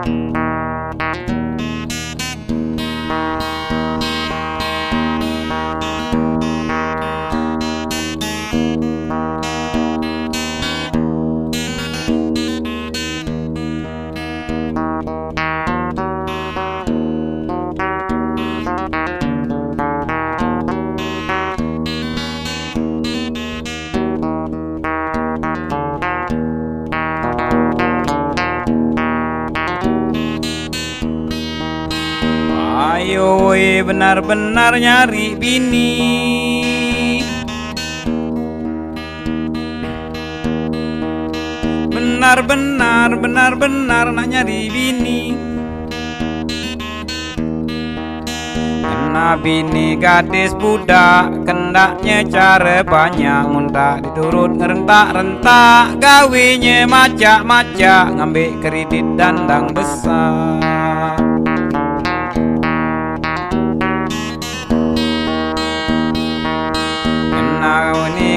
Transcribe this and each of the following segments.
Ayo benar-benar nyari bini. Benar-benar benar-benar nak nyari bini. Kena bini gadis budak Kendaknya cara banyak. Muntah diturut ngerentak-rentak. Gawinya macak-macak Ngambil kredit dandang besar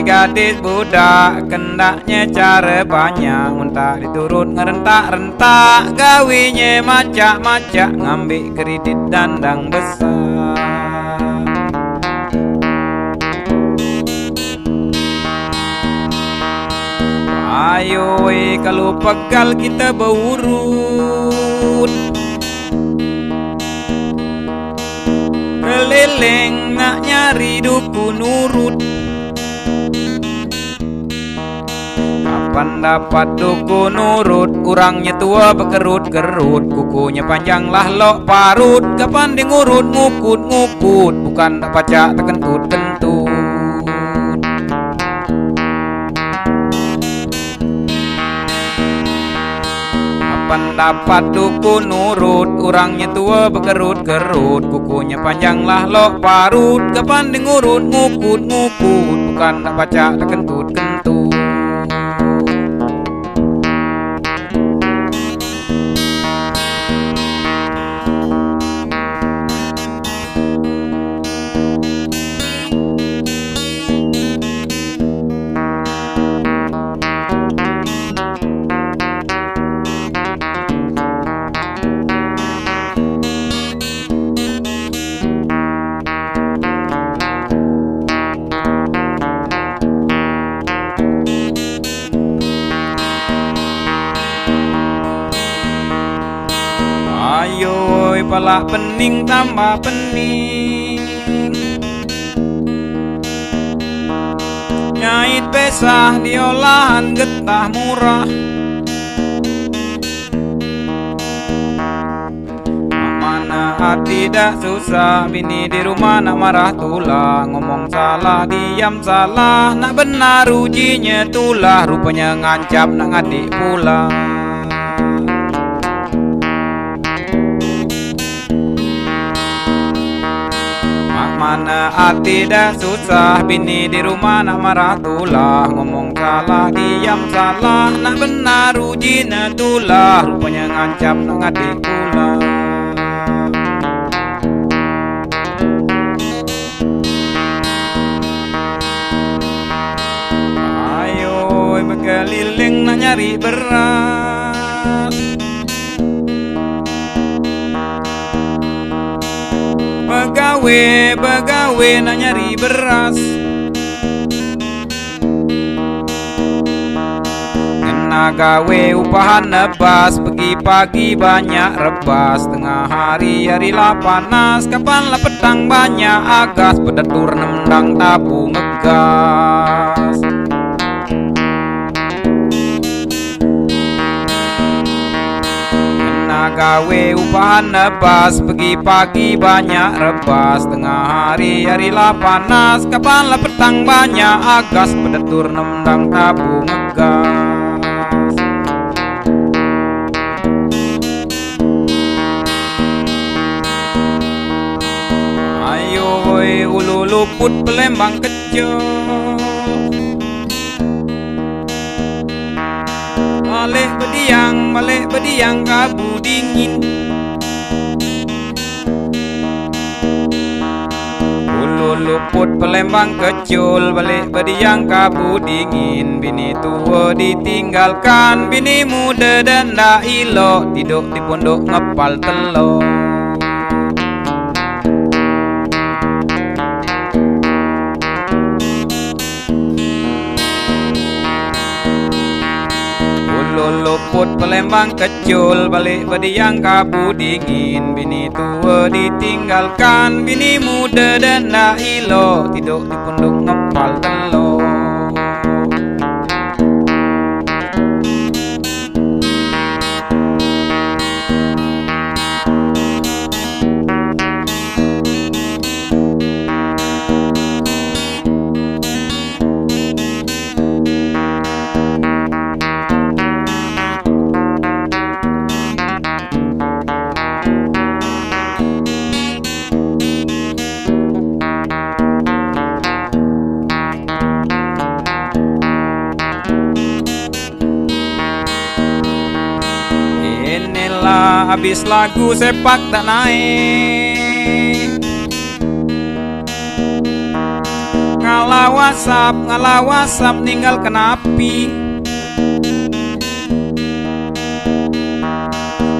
gadis budak Kendaknya cara banyak. Muntah diturut ngerentak-rentak Gawinya macak-macak Ngambil kredit dandang besar. Ayo weh kalau pegal kita berurut Keliling nak nyari dukun urut Kapan dapat dukun urut Kurangnya tua bekerut-kerut Kukunya panjang lah lok parut Kapan di ngurut ngukut-ngukut Bukan tak pacak terkentut-kentut Kapan dapat dukun urut Orangnya tua bekerut-kerut Kukunya panjang lah lok parut Kapan di ngurut ngukut-ngukut Bukan tak pacak terkentut-kentut Ayo pening tambah pening. Nyait pesah di olahan getah murah. Mana hati susah Bini di rumah nak marah tulah. Ngomong salah diam salah Nak benar ujinya tulah. Rupanya ngancap nak ngadik pulang hati dah susah. Bini di rumah nak marah tulah Ngomong salah diam salah. Nak benar uji na tulah Rupanya ngancam nak ngadik pula. Ayo berkeliling nak nyari beras Begawe, begawe nak nyari beras. Kena gawe upahan nebas Pergi pagi banyak rebas. Tengah hari harilah panas Kapan lah petang banyak agas. Pedatur nendang tabu ngegas gawe upahan nebas Pergi pagi banyak rebas Tengah hari harilah panas Kapan lah petang banyak agas. Pedatur nendang tabu ngegas. Ayo woi ulu luput pelembang kecil Balik berdiang, balik berdiang kabu dingin. Ulu luput pelembang kecul Balik berdiang kabu dingin. Bini tua ditinggalkan Bini muda dan dak ilok Tidur di pondok ngepal telur luput pelembang kecul Balik berdiang kabu dingin. Bini tua ditinggalkan Bini muda dan ilo. Tidur di punduk habis lagu sepak tak naik. Ngalah whatsapp, ngalah whatsapp tinggal kenapi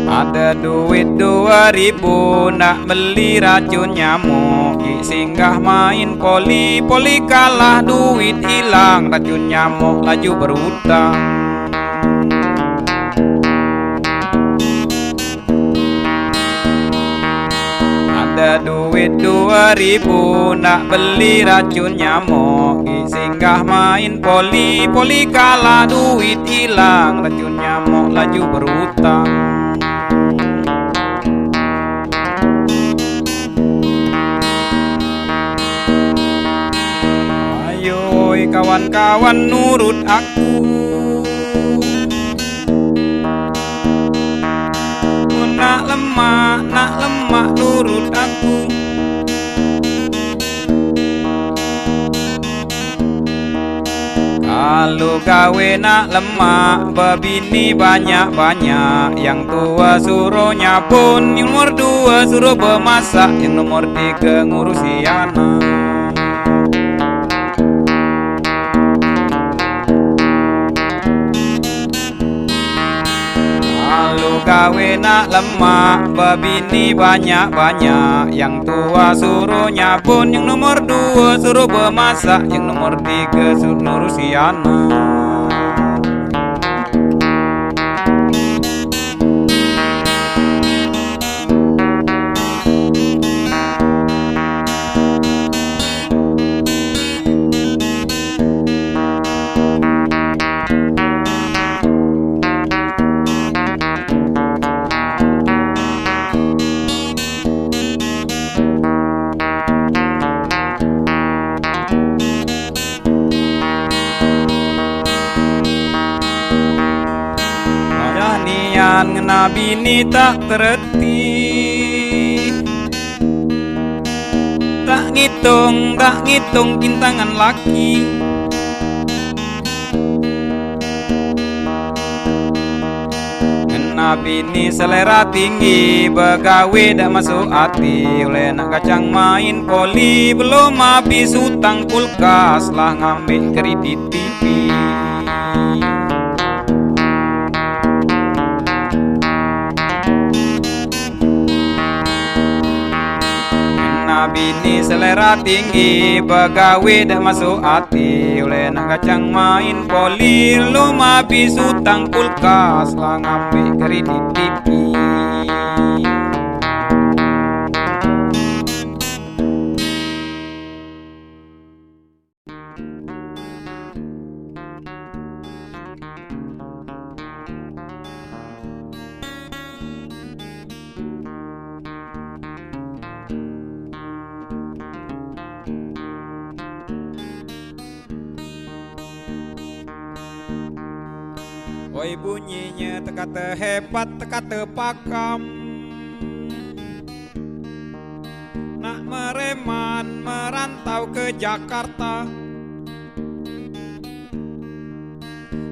Ada duit dua ribu nak beli racun nyamuk. Singgah main poli, poli kalah duit hilang Racun nyamuk laju berutang duit dua ribu Nak beli racun nyamuk. Singgah main poli Poli kalah duit hilang. Racun nyamuk laju berutang Ayo kawan-kawan nurut aku Kalau gawe nak lemah Bebini banyak-banyak. Yang tua suruh nyabun Yang nomor dua suruh bemasak. Yang nomor tiga ngurusi anak nak lemak. Bebini banyak-banyak. Yang tua suruh nyabun Yang nomor dua suruh bemasak. Yang nomor tiga suruh nurusi anak bini tak tereti Tak ngitung, tak ngitung kintangan laki. Ngena bini selera tinggi Begawe dak masuk hati. Oleh nak kacang main poli Belum habis utang kulkas Lah ngambil kredit bini selera tinggi Begawe dah masuk hati. Oleh nak kacang main poli Lu habis utang kulkas Lah ngambil kredit TV hebat teka pakam Nak mereman merantau ke Jakarta.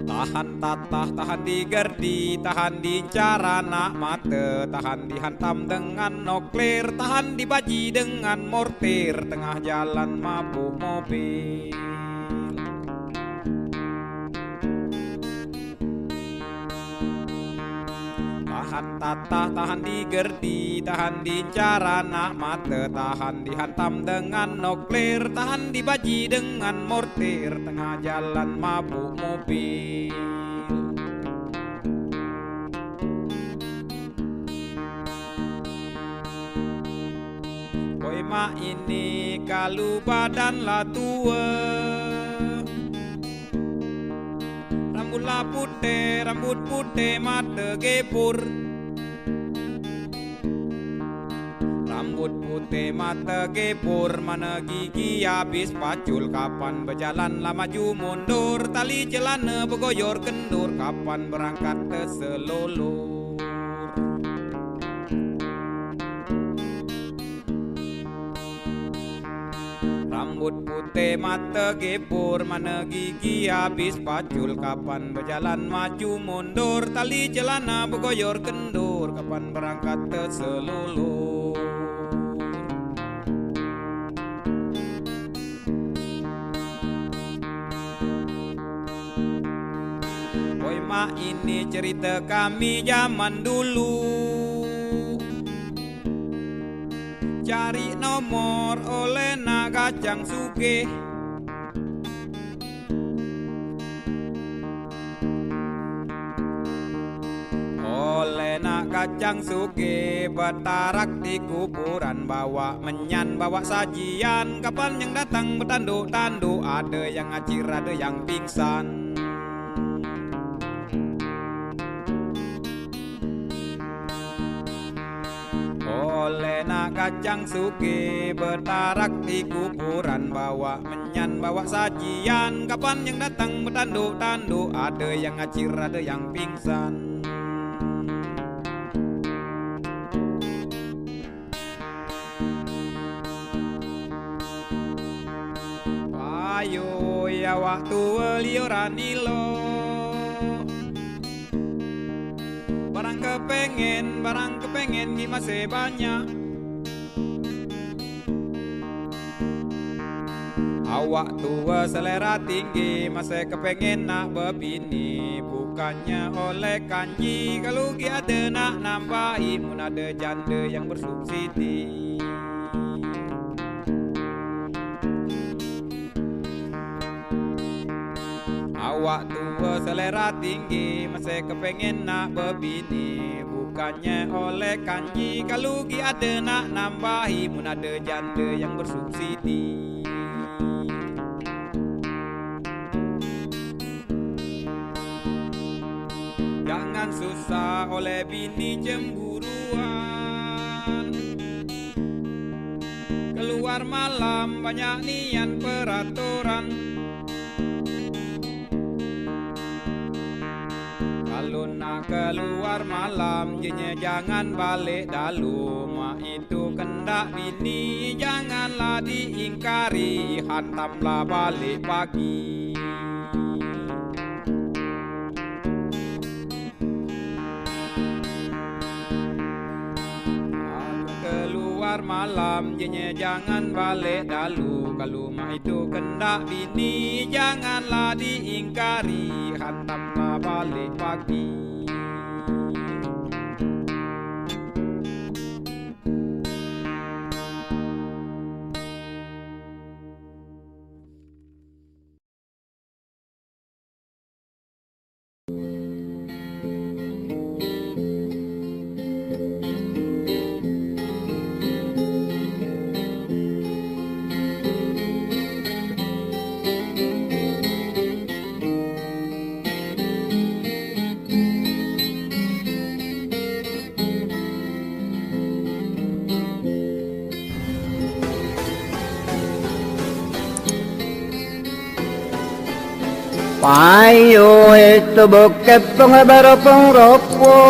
Tahan tatah, tahan digerdi, tahan diincar anak mata Tahan dihantam dengan nuklir, tahan dibaji dengan mortir. Tengah jalan mabuk mobil Tahan tatah, tahan digerdi, tahan diincar anak mata Tahan dihantam dengan nuklir, tahan dibaji dengan mortir Tengah jalan mabuk mobil. Boy mak ini kalau badan lah tua Lah putih, rambut putih mata gepur. Rambut putih mata gepur Mana gigi habis pacul. Kapan berjalan lah maju mundur Tali celana bergoyor kendur. Kapan berangkat terselolor Rambut putih mata gepur Mana gigi habis pacul. Kapan berjalan maju mundur Tali celana bergoyor kendur. Kapan berangkat terselulur Boy mak ini cerita kami zaman dulu Cari nomor oleh Nagacang Suge Oleh nak kacang suge Betarak di kuburan Bawa menyan, bawa sajian. Kapan yang datang bertanduk-tanduk Ada yang ngacir, ada yang pingsan Kacang suge bertarak di kuburan Bawa menyan, bawa sajian. Kapan yang datang bertanduk-tanduk Ada yang ngacir, ada yang pingsan. Ayo ya waktu liuranilo Barang kepengen, barang kepengen di masih banyak Awak tua selera tinggi masih kepengen nak berbini. Bukannya oleh kanji Kalau gi ada nak nambahi Mun ada janda yang bersubsidi. Awak tua selera tinggi Masih kepengen nak berbini. Bukannya oleh kanji Kalau gi ada nak nambahi Mun ada janda yang bersubsidi oleh bini cemburuan. Keluar malam banyak nian peraturan. Kalau nak keluar malam Jenya jangan balik dalu Mak itu kendak bini Janganlah diingkari. Hantamlah balik pagi keluar malam Jenya jangan balik dalu. Kalau mak itu kendak bini Janganlah diingkari. Hantamlah balik pagi Payo ito bukep pong abaro ropong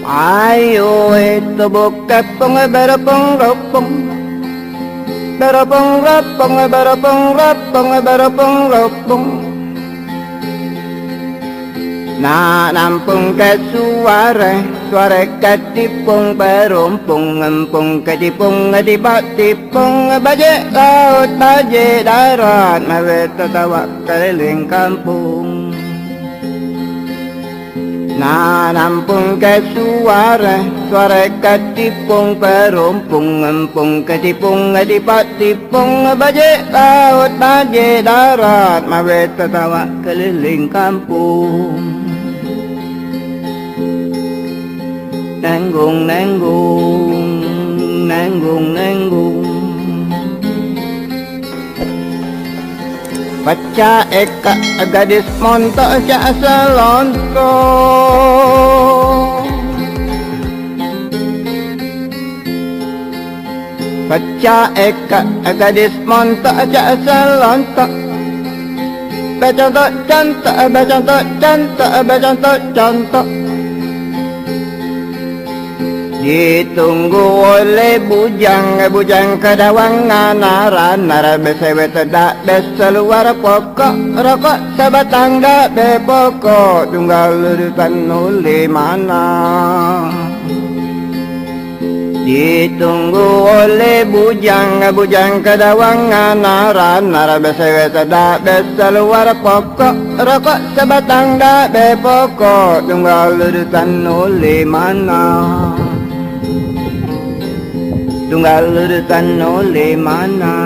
Payo ito bukep pong abaro pong ropong Baro pong ropong, baro pong ropong, baro pong ropong Na nampung ke suara Suara ketipung berumpung Ngempung ketipung ngedibat tipung Bajik laut bajik darat Mawe tertawa keliling kampung. Na nampung ke suara Suara ketipung berumpung Ngempung ketipung ngedibat tipung Bajik laut bajik darat Mawe tertawa keliling kampung. Nanggung nanggung nanggung nanggung. Baca eka gadis montok ja selonto. Baca eka gadis montok ja selonto. Becontok contok becontok contok becontok contok Ditunggu oleh bujang Bujang kedawangan Nara nara besewe tidak Besa luar pokok. Rokok sebatang dak be pokok Tunggal urutan nuli mana. Ditunggu oleh bujang Bujang kedawangan Nara nara besewe tidak Besa luar pokok. Rokok sebatang dak be pokok Tunggal urutan nuli mana tunggal urutan oleh mana?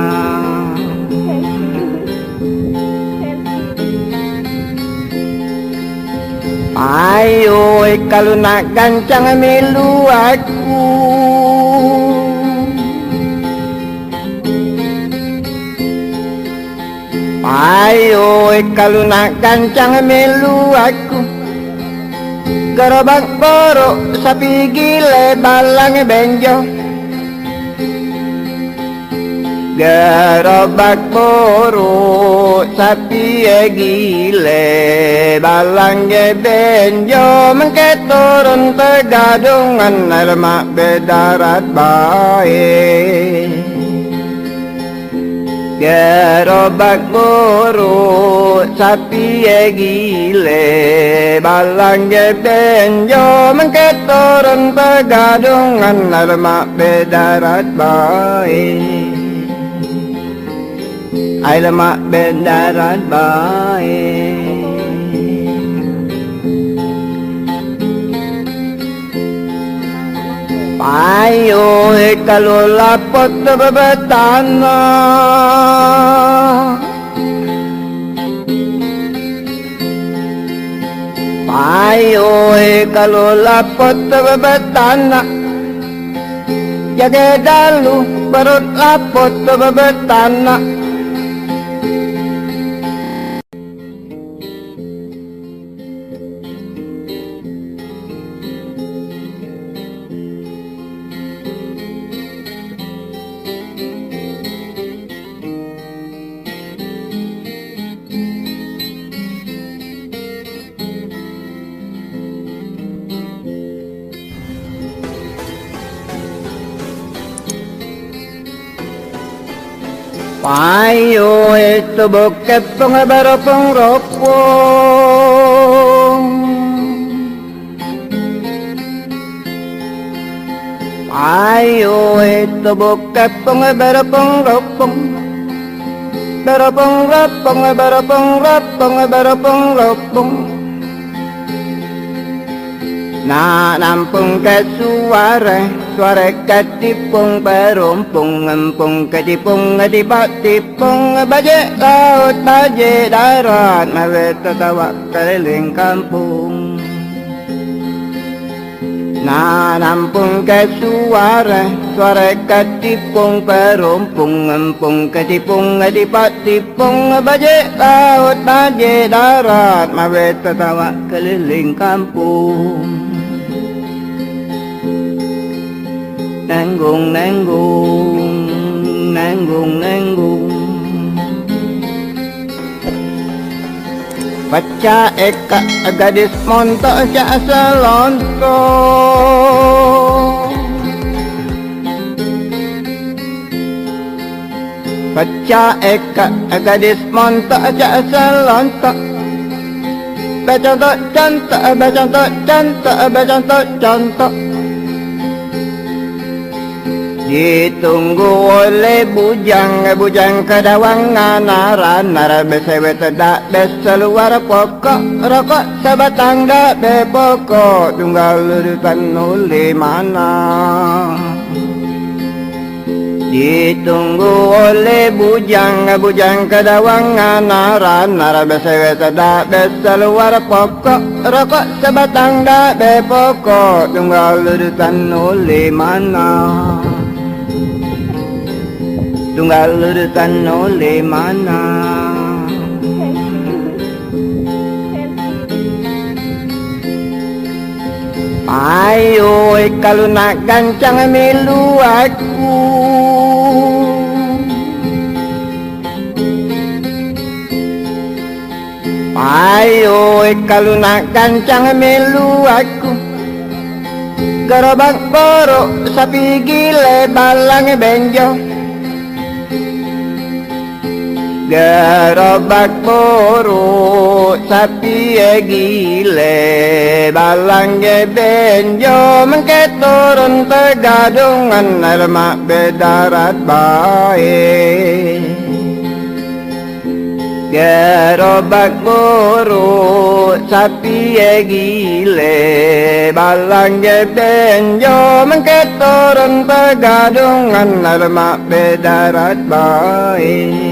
Ayo kalau nak gancang milu aku. Ayo kalau nak gancang milu aku. Gerobak borok sapi gile balang benjo Gerobak buru sapi gile. Balangnya benjo mengke turun tegadungan mak bedarat baik Gerobak buru sapi gile. Balangnya benjo mengke turun tegadungan mak bedarat baik ไอละมะเป็นดารันบายปายโยเฮกะโลลาปตบะบะตานาปายโยเฮกะโลลาปตบะบะตานา යගේ දල්ලු බරොත් අපොත්ත බබ තන්න bokkepong barapong rokwong ayo eto bokkepong barapong rokwong barapong rokwong barapong rokwong barapong rokwong na nampung kesuare Swarakatipong parumpong ampong katipong pung baje laut baje darat mawetatawa keliling kampung. Nanampung ke suara suara katipong perumpung empung katipong adipatipong baje laut baje darat mawetatawa keliling pung nanggung nanggung nanggung nanggung. Baca eka gadis montok ja selonto. Pecah eka gadis montok cak selontok Becontok contok becontok contok becontok contok Ditunggu oleh bujang Bujang kedawangan nara Nara besewe tidak bes seluar pokok. Rokok sebatang dak be pokok Tunggal urutan oleh mana. Ditunggu oleh bujang Bujang kedawangan nara Nara besewe tidak bes seluar pokok. Rokok sebatang dak be pokok Tunggal urutan oleh mana tunggal urutan oleh mana? Ayo kalau nak gancang milu aku. Ayo kalau nak gancang milu aku. Gerobak borok sapi gile balang benjo Gerobak buru sapi gile. Balang benjo mengke turun tegadungan mak bedarat baik Gerobak buru sapi gile. Balang benjo mengke turun tegadungan mak bedarat baik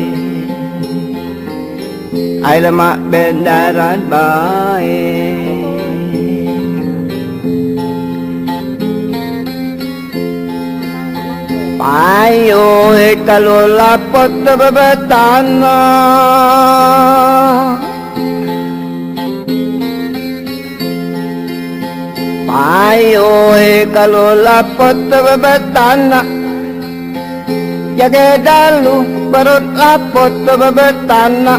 ai là mà bên đã rán bài පායෝ හෙකලොලා පොත්ත බබතන්නා පායෝ හෙකලොලා පොත්ත බබතන්න යගේ දල්ලු බරොත්ලා පොත්ත බබතන්නා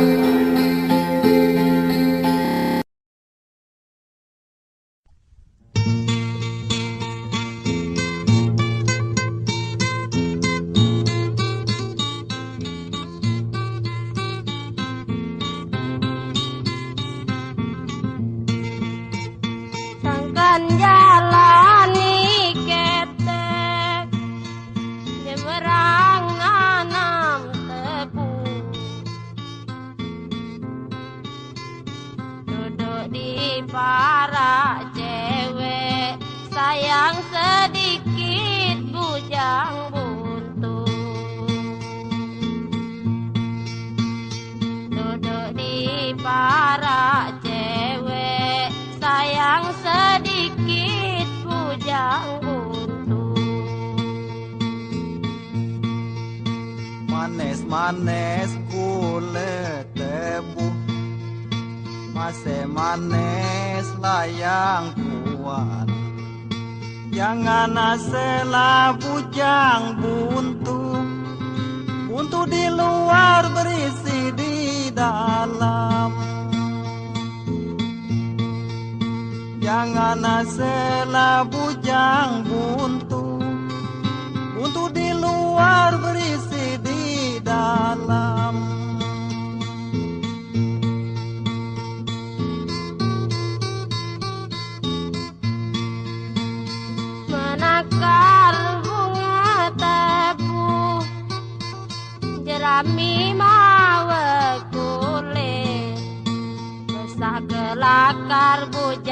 Jangan asela bujang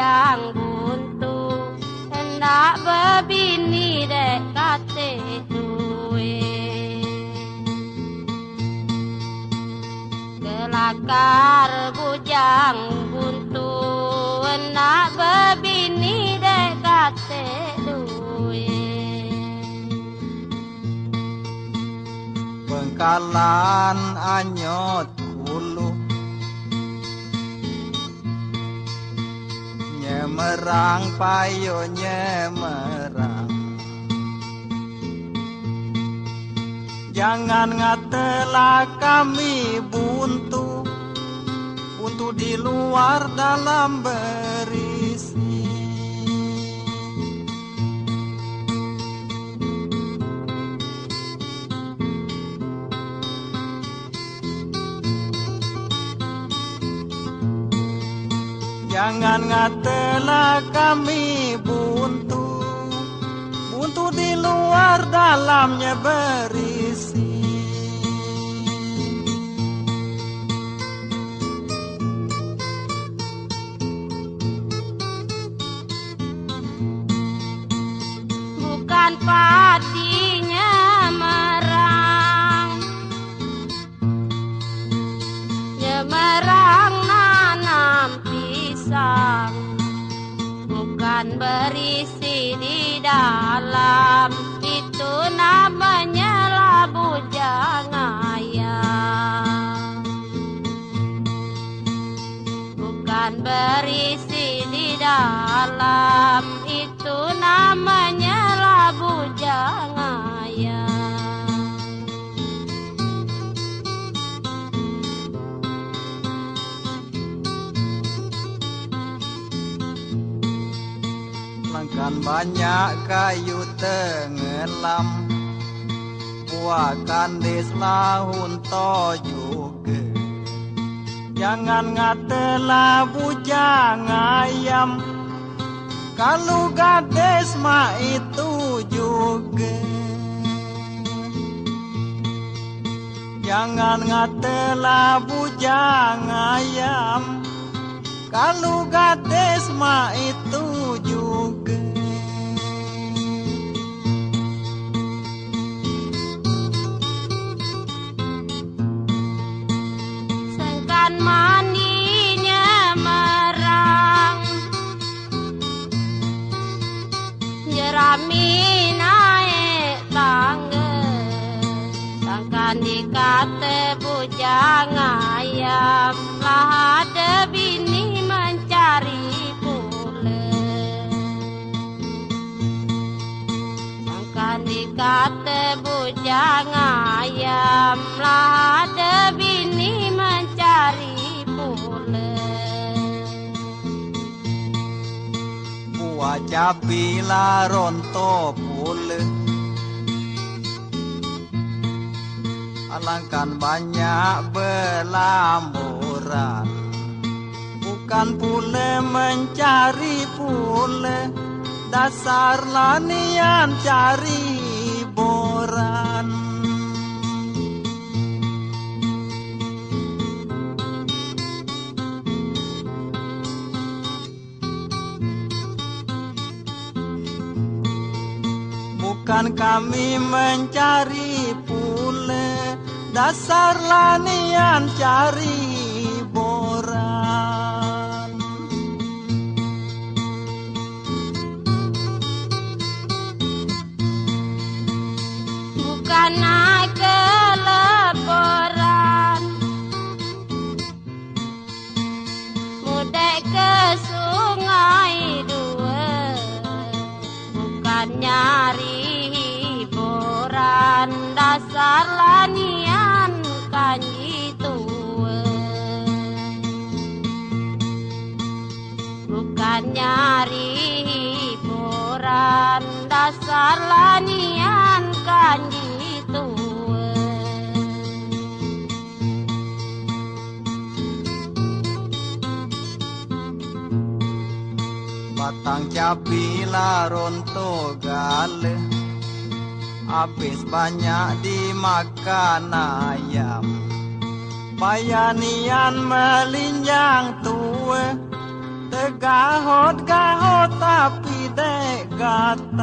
bujang buntu Hendak bebini dek kate Kelakar bujang buntu Nak bebini dek kate duwe Bengkalan vâng, anyot Nyemerang payo nyemerang Jangan ngatelah kami buntu Buntu di luar dalam berisi Jangan ngatelah kami buntu. Buntu di luar dalamnya berisi kayu tenggelam Buahkan des lahun juga Jangan ngatelah bujang ayam Kalau gades mah itu juga Jangan ngatelah bujang ayam Kalau gades mah itu juga Sengkan mandinya merang. Jerami naik tangga Sangkan dikata bujang ayam. Lah ada bini mencari pula. Sangkan dikata bujang ayam. Lah Buah cabai lah ronto pula Alangkan banyak belamburan Bukan pula mencari pula. Dasar lanian cari boran Bukan kami mencari pula Dasar lanian cari boran. Bukan Dasar lanian kanji tua Bukan nyari hiburan Dasar lanian kanji Batang cabai lah ronto gale Habis banyak dimakan ayam. Bayanian melinjang tua Tegahot-gahot tapi dek gatal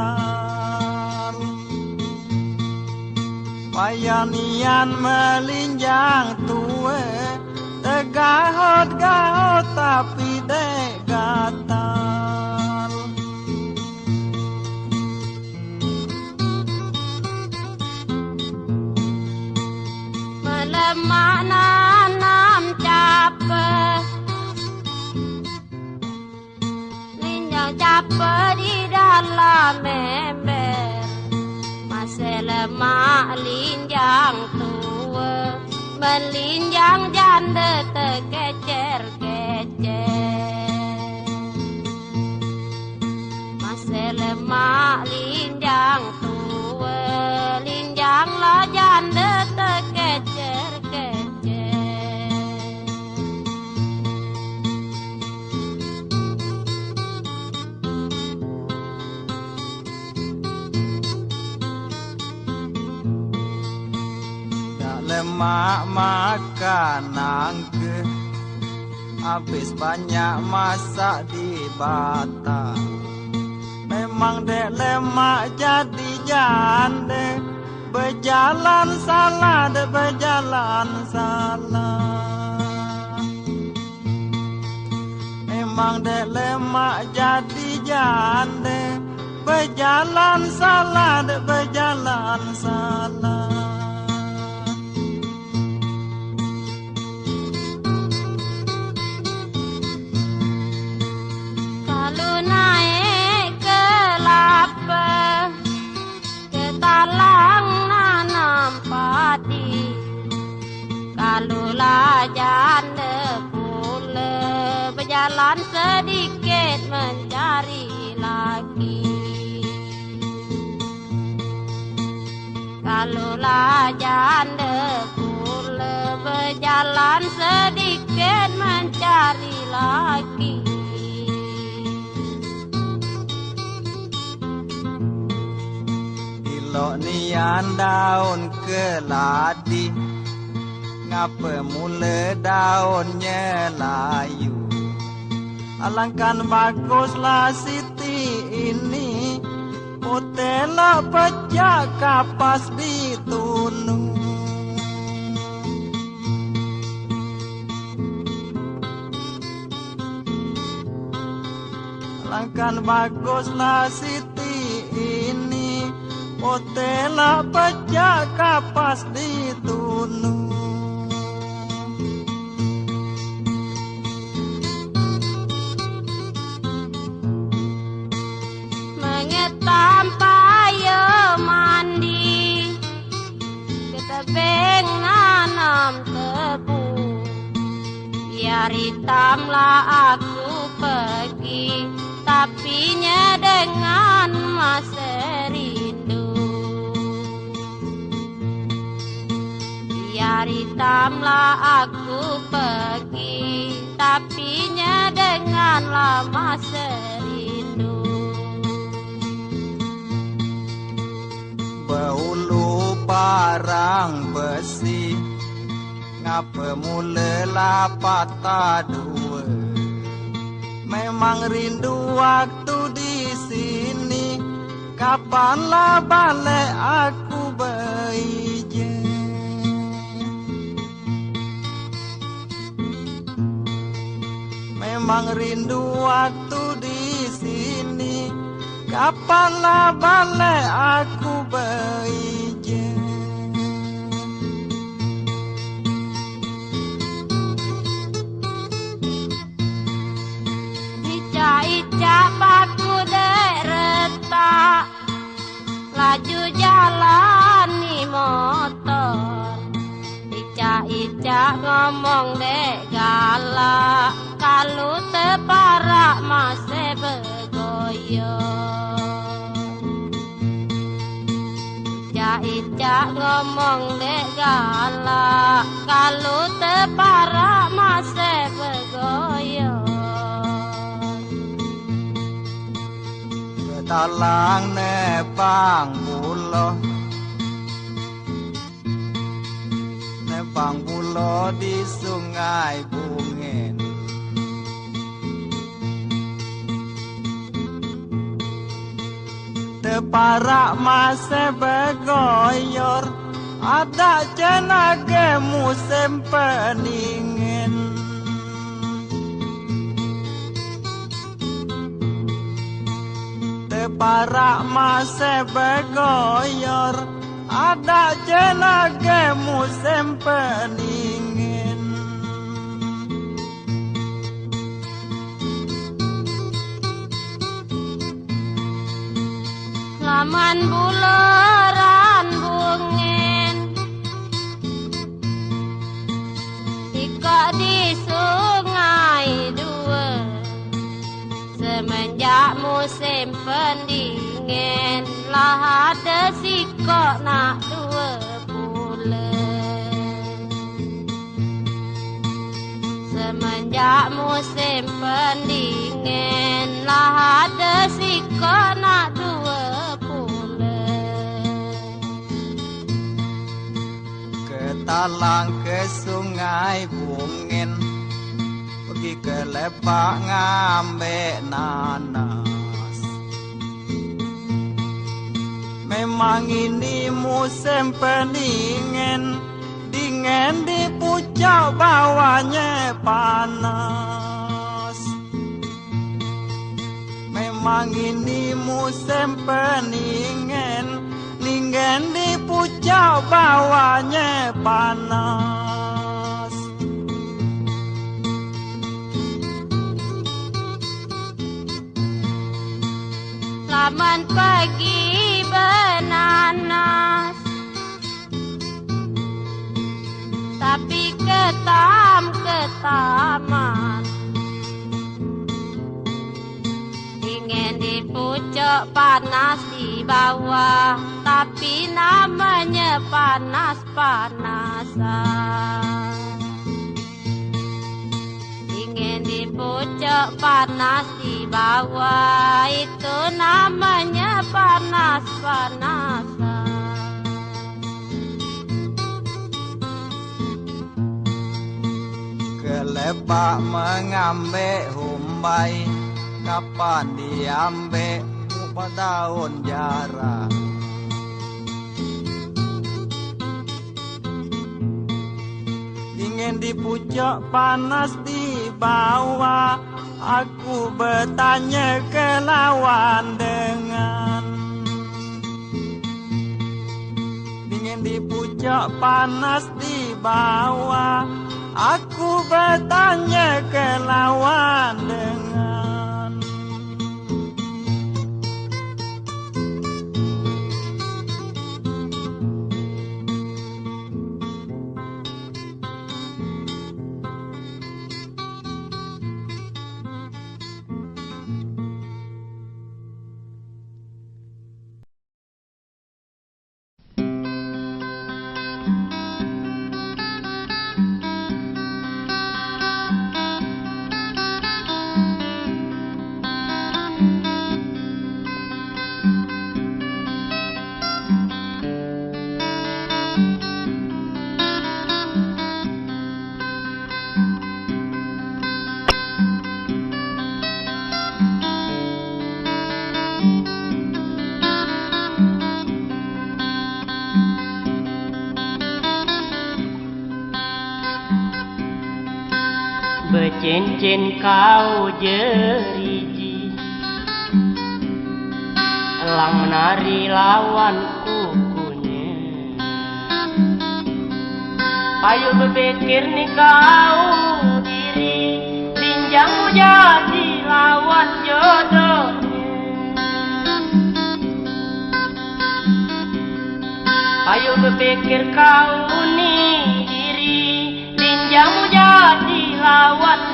Bayanian melinjang tua Tegahot-gahot tapi dek Melemak nanam capek. Linjang capek di dalam ember. Masih lemak linjang tua. Melinjang janda terkecer-kecer Masih lemak linjang lemak makan nangke Habis banyak masak di batang. Memang dek lemak jadi jande. Berjalan salah dek berjalan salah. Memang dek lemak jadi jande. Berjalan salah dek berjalan salah Kalau lajan pula Berjalan sedikit mencari lagi. Kalau lajan pula Berjalan sedikit mencari lagi. Ilok nian daun keladi Ngapa mula daunnya layu. Alangkan baguslah Siti ini. Potela pecah kapas ditunu Alangkan baguslah Siti ini. Potela pecah kapas ditunu ketebing nanam tebu. Biar hitamlah aku pergi tapinya dengan masa rindu. Biar hitamlah aku pergi tapinya dengan lama Bahulu parang besi. Ngapa mula patah dua Memang rindu waktu di sini. Kapanlah balik aku beije? Memang rindu waktu di sini. Kapanlah balik aku beije nang nek gala kalu tepara mase begoyo Ica ngomong nek gala kalu tepara mase begoyo Talang nepang bulo Nepang bulo di sungai bungen. Teparak masih bergoyor Ada jenage musim peningin. Teparak masih bergoyor Ada jenage musim peningin Laman buleran bungin. Ikut di sungai dua Semenjak musim pendingin Lah ada sikok nak dua bulan. Semenjak musim pendingin lalang ke sungai bungin. Pergi ke lebak ngambil nanas. Memang ini musim pendingin. Dingin di pucuk bawahnya panas. Memang ini musim pendingin. Ningen di pucuk bawahnya panas. Selamat pagi benanas. Tapi ketam ketaman. Ingin di pucuk panas di bawah Tapi namanya panas-panasan. Ingin di pucuk panas di bawah Itu namanya panas-panasan. Ke lebak mengambil humbai Kapan diambil Upah daun jarang. Dingin di pucuk panas di bawah Aku bertanya ke lawan dengan. Dingin di pucuk panas di bawah Aku bertanya ke lawan dengan Bercincin kau jeriji. Elang menari lawan kukunya. Ayo berpikir nih kau diri. Pinjangmu jadi lawan jodohnya. Ayo berpikir kau nih diri. Pinjangmu jadi lawan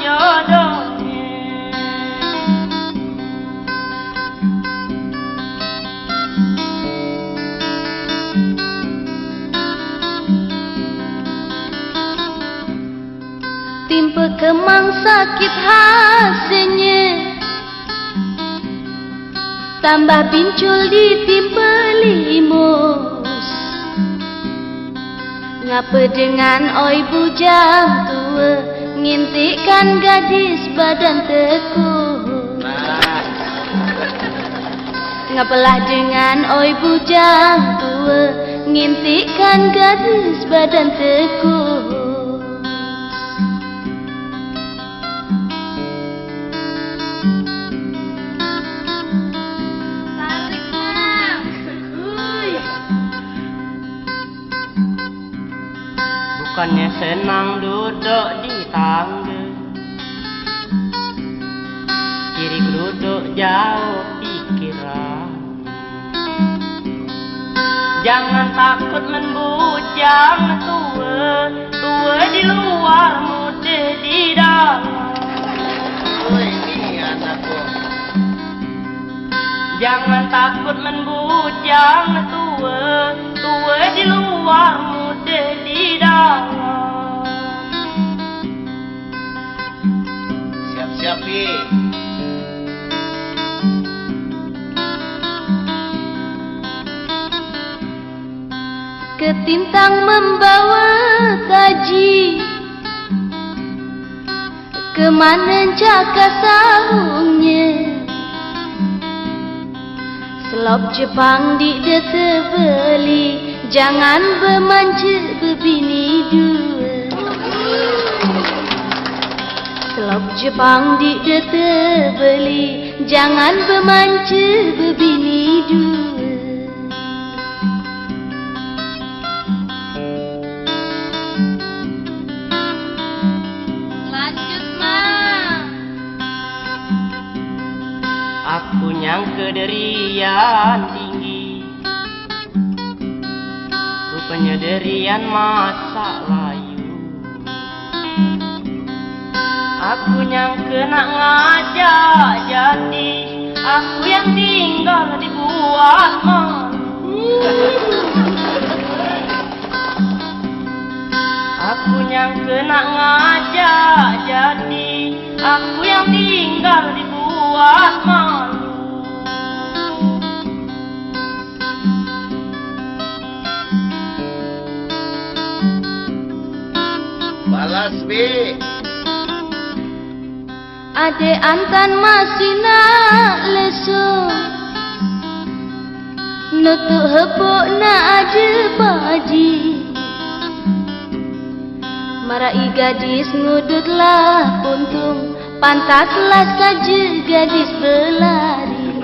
kemang sakit hasilnya. Tambah pincul di timpa limus. Ngapa dengan oi bujang tua Ngintikkan gadis badan tekuk Ngapalah dengan oi bujang tua. Ngintikkan gadis badan tekuk Bukannya senang duduk di tangga. Kiri duduk jauh pikiran. Jangan takut membujang tua Tua di luar muda di dalam. Jangan takut membujang tua Tua di luar muda di dalam Siap-siap Pi Ketintang membawa taji Kemana jaka sahungnya. Selop Jepang di beli. Jangan bermanja berbini dua Selop Jepang di beli Jangan bermanja berbini dua. Lanjut mah Aku yang kederian tinggi. Rupanya derian masa Aku yang kena ngajak jadi Aku yang tinggal dibuat malu Aku yang kena ngajak jadi Aku yang tinggal dibuat malu Balas bi Ade antan masih nak lesu. Nutuk hepuk nak ada baji. Marai gadis ngudutlah untung Pantaslah saja gadis berlari.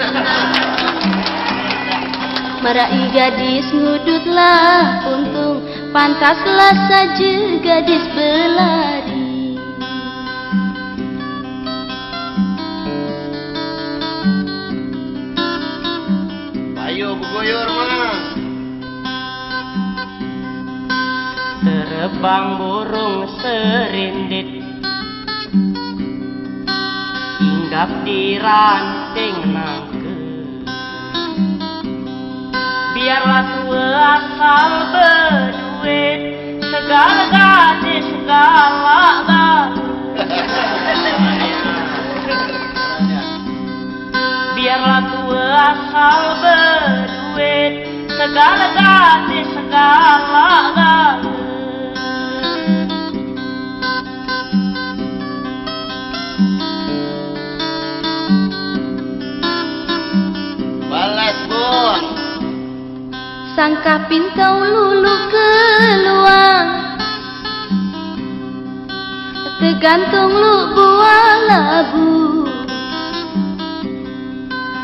Marai gadis ngudutlah untung Pantaslah saja gadis berlari Terbang burung serindit. Hinggap di ranting nangke Biarlah tua asal berduit Segala gadis segala galuh Biarlah tua asal berduit Segala gadis segala galuh Sangka pintau lulu keluar Tergantung lu buah labu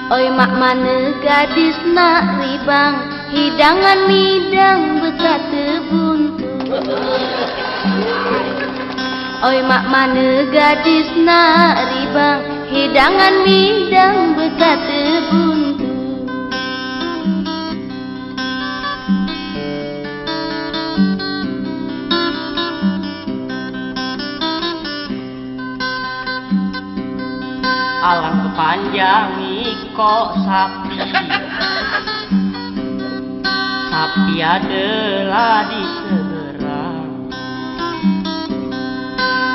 Oi mak mana gadis nak ribang? Hidangan midang berkata buntu Oi mak mana gadis nak ribang? Hidangan midang berkata buntu Alang kepanjang iko sapi. Sapi adalah diserang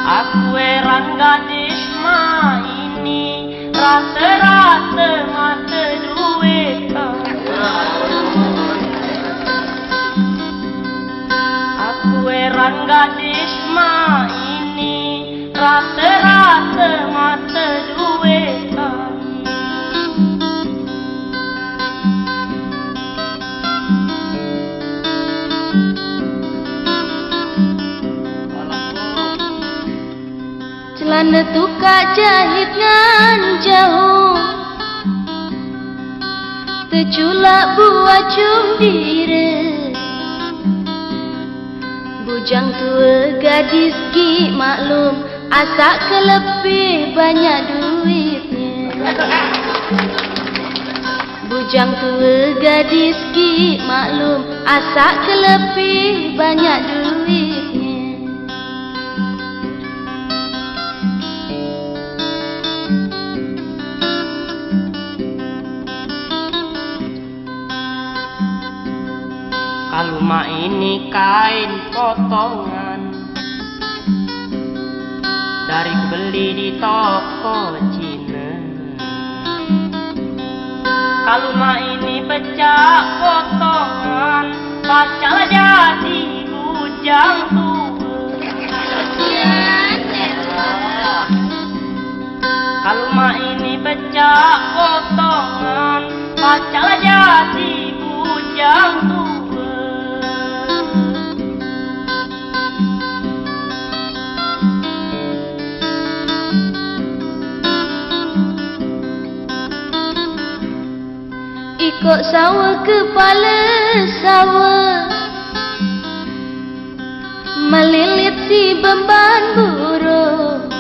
Aku heran gadis ma ini Rata-rata mata duit Aku. Heran gadis ma ini Rata-rata mata duit Celana tukar jahit ngan jauh. Terculak buat cum diri Bujang tua gadis ki maklum Asak kelebih banyak duitnya. Bujang tua gadis ki maklum Asak kelebih banyak duitnya ini kain potongan. Dari beli di toko Cina. Kaluma ini pecah potongan Bacalah bujang tua Kalau mak ini pecah potongan Pacalah jadi bujang tua Ikut sawah kepala sawah Melilit si beban burung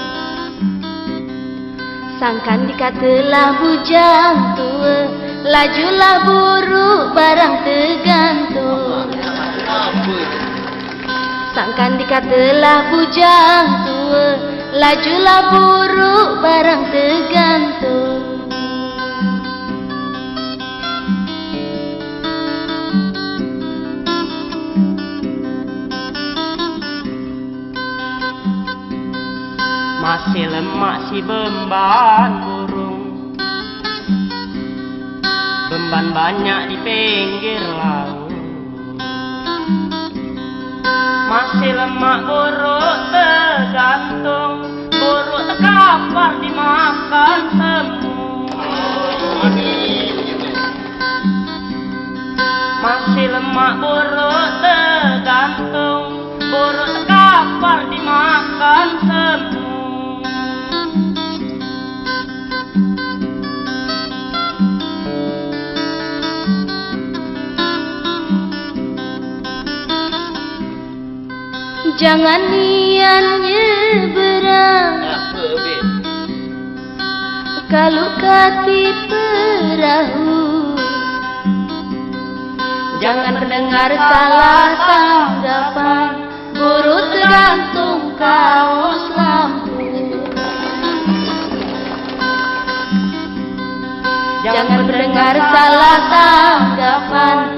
Sangkan dikatalah bujang tua Lajulah buruk barang tergantung. Sangkan dikatalah bujang tua Lajulah buruk barang tergantung si beban burung. Beban banyak di pinggir laut. Masih lemak buruk tergantung Buruk terkapar dimakan semut Masih lemak buruk tergantung Buruk terkapar dimakan semut Jangan nian nyeberang Kalau kati perahu. Jangan mendengar salah tanggapan. Buru tergantung kaos lampu. Jangan mendengar salah tanggapan